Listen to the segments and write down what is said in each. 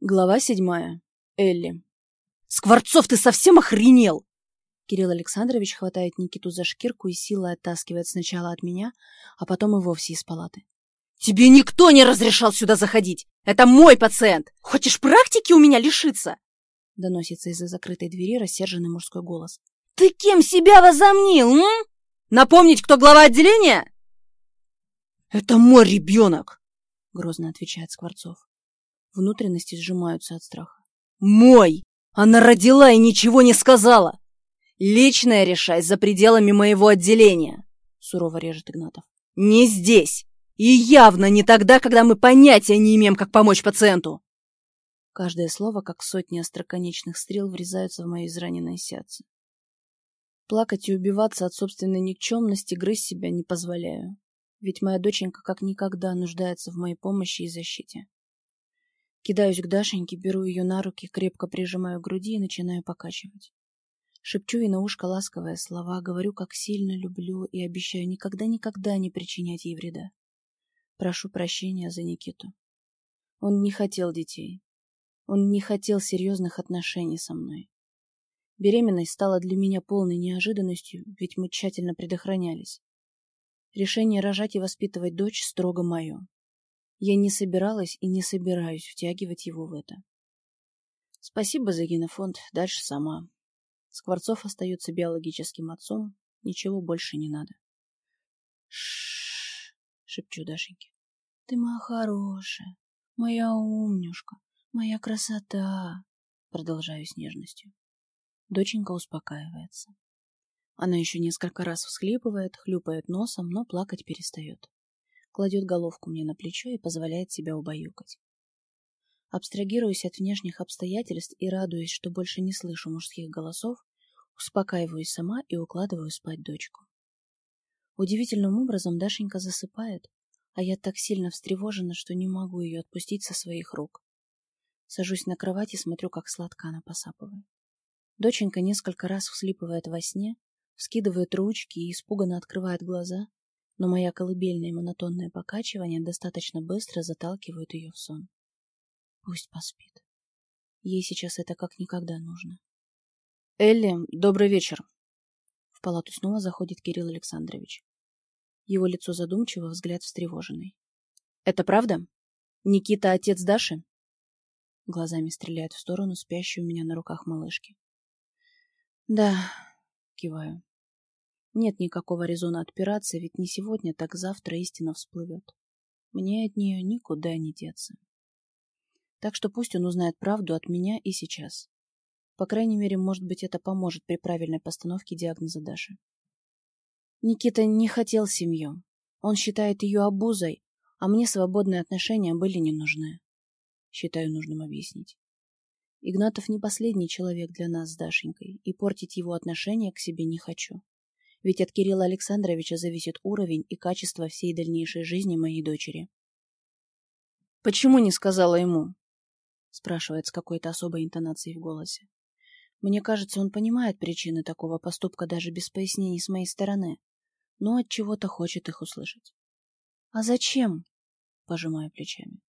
Глава седьмая. Элли. «Скворцов, ты совсем охренел!» Кирилл Александрович хватает Никиту за шкирку и силой оттаскивает сначала от меня, а потом и вовсе из палаты. «Тебе никто не разрешал сюда заходить! Это мой пациент! Хочешь практики у меня лишиться?» Доносится из-за закрытой двери рассерженный мужской голос. «Ты кем себя возомнил, м? Напомнить, кто глава отделения?» «Это мой ребенок!» — грозно отвечает Скворцов. Внутренности сжимаются от страха. «Мой! Она родила и ничего не сказала! Личное решай за пределами моего отделения!» Сурово режет Игнатов. «Не здесь! И явно не тогда, когда мы понятия не имеем, как помочь пациенту!» Каждое слово, как сотни остроконечных стрел, врезаются в мое израненное сердце. Плакать и убиваться от собственной никчемности, грызть себя не позволяю. Ведь моя доченька как никогда нуждается в моей помощи и защите. Кидаюсь к Дашеньке, беру ее на руки, крепко прижимаю к груди и начинаю покачивать. Шепчу ей на ушко ласковые слова, говорю, как сильно люблю и обещаю никогда-никогда не причинять ей вреда. Прошу прощения за Никиту. Он не хотел детей. Он не хотел серьезных отношений со мной. Беременность стала для меня полной неожиданностью, ведь мы тщательно предохранялись. Решение рожать и воспитывать дочь строго мое. Я не собиралась и не собираюсь втягивать его в это. Спасибо за генофонд, дальше сама. Скворцов остается биологическим отцом, ничего больше не надо. Шш, шепчу Дашеньке. Ты моя хорошая, моя умнюшка, моя красота, продолжаю с нежностью. Доченька успокаивается. Она еще несколько раз всхлипывает, хлюпает носом, но плакать перестает кладет головку мне на плечо и позволяет себя убаюкать. Абстрагируясь от внешних обстоятельств и радуясь, что больше не слышу мужских голосов, успокаиваюсь сама и укладываю спать дочку. Удивительным образом Дашенька засыпает, а я так сильно встревожена, что не могу ее отпустить со своих рук. Сажусь на кровать и смотрю, как сладко она посапывает. Доченька несколько раз вслипывает во сне, вскидывает ручки и испуганно открывает глаза, но моя колыбельная монотонное покачивание достаточно быстро заталкивают ее в сон. Пусть поспит. Ей сейчас это как никогда нужно. «Элли, добрый вечер!» В палату снова заходит Кирилл Александрович. Его лицо задумчиво, взгляд встревоженный. «Это правда? Никита отец Даши?» Глазами стреляет в сторону спящей у меня на руках малышки. «Да», — киваю. Нет никакого резона отпираться, ведь не сегодня, так завтра истина всплывет. Мне от нее никуда не деться. Так что пусть он узнает правду от меня и сейчас. По крайней мере, может быть, это поможет при правильной постановке диагноза Даши. Никита не хотел семью. Он считает ее обузой, а мне свободные отношения были не нужны. Считаю нужным объяснить. Игнатов не последний человек для нас с Дашенькой, и портить его отношения к себе не хочу ведь от Кирилла Александровича зависит уровень и качество всей дальнейшей жизни моей дочери. «Почему не сказала ему?» — спрашивает с какой-то особой интонацией в голосе. Мне кажется, он понимает причины такого поступка даже без пояснений с моей стороны, но от чего-то хочет их услышать. «А зачем?» — пожимаю плечами.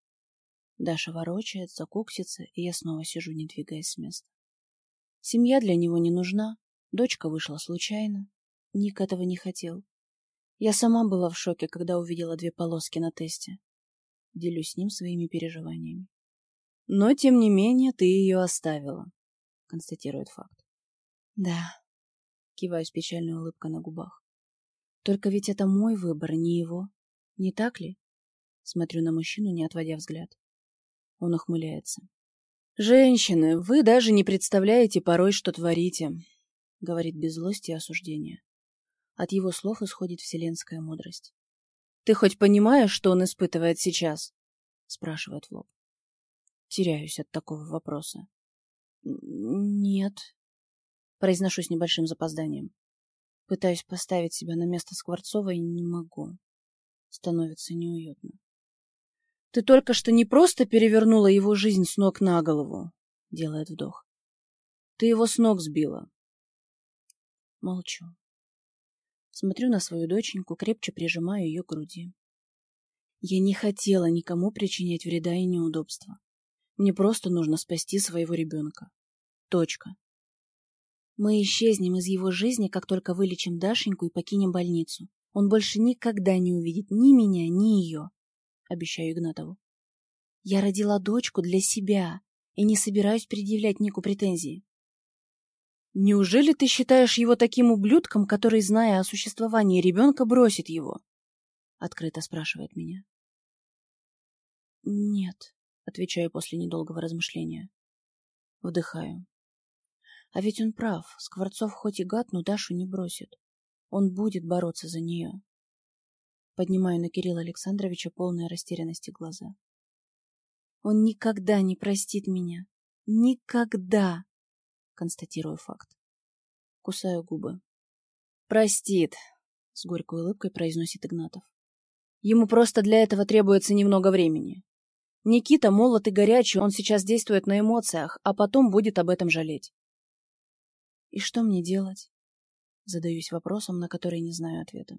Даша ворочается, куксится, и я снова сижу, не двигаясь с места. Семья для него не нужна, дочка вышла случайно, Ник этого не хотел. Я сама была в шоке, когда увидела две полоски на тесте. Делюсь с ним своими переживаниями. Но, тем не менее, ты ее оставила, констатирует факт. Да, киваю с печальной улыбкой на губах. Только ведь это мой выбор, не его. Не так ли? Смотрю на мужчину, не отводя взгляд. Он ухмыляется. «Женщины, вы даже не представляете порой, что творите», — говорит без злости и осуждения. От его слов исходит вселенская мудрость. «Ты хоть понимаешь, что он испытывает сейчас?» — спрашивает в лоб. Теряюсь от такого вопроса. «Нет», — произношу с небольшим запозданием. Пытаюсь поставить себя на место Скворцова и не могу. Становится неуютно. «Ты только что не просто перевернула его жизнь с ног на голову», — делает вдох. «Ты его с ног сбила». Молчу. Смотрю на свою доченьку, крепче прижимаю ее к груди. Я не хотела никому причинять вреда и неудобства. Мне просто нужно спасти своего ребенка. Точка. Мы исчезнем из его жизни, как только вылечим Дашеньку и покинем больницу. Он больше никогда не увидит ни меня, ни ее, обещаю Игнатову. Я родила дочку для себя и не собираюсь предъявлять Нику претензии. Неужели ты считаешь его таким ублюдком, который, зная о существовании ребенка, бросит его? Открыто спрашивает меня. Нет, отвечаю после недолгого размышления. Вдыхаю. А ведь он прав. Скворцов хоть и гад, но Дашу не бросит. Он будет бороться за нее. Поднимаю на Кирилла Александровича полные растерянности глаза. Он никогда не простит меня. Никогда. Констатирую факт. Кусаю губы. Простит, с горькой улыбкой произносит Игнатов. Ему просто для этого требуется немного времени. Никита молод и горячий, он сейчас действует на эмоциях, а потом будет об этом жалеть. И что мне делать? Задаюсь вопросом, на который не знаю ответа.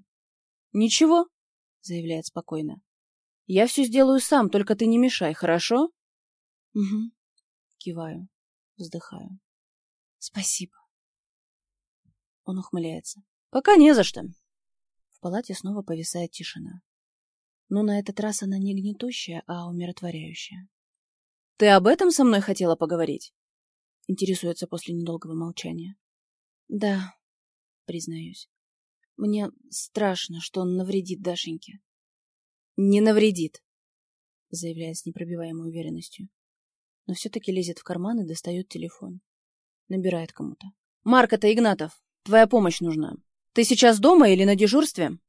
Ничего, заявляет спокойно. Я все сделаю сам, только ты не мешай, хорошо? Угу. Киваю, вздыхаю. Спасибо. Он ухмыляется. Пока не за что. В палате снова повисает тишина. Но на этот раз она не гнетущая, а умиротворяющая. Ты об этом со мной хотела поговорить? Интересуется после недолгого молчания. Да, признаюсь. Мне страшно, что он навредит Дашеньке. Не навредит, заявляет с непробиваемой уверенностью. Но все-таки лезет в карман и достает телефон. Набирает кому-то. Марк, это Игнатов. Твоя помощь нужна. Ты сейчас дома или на дежурстве?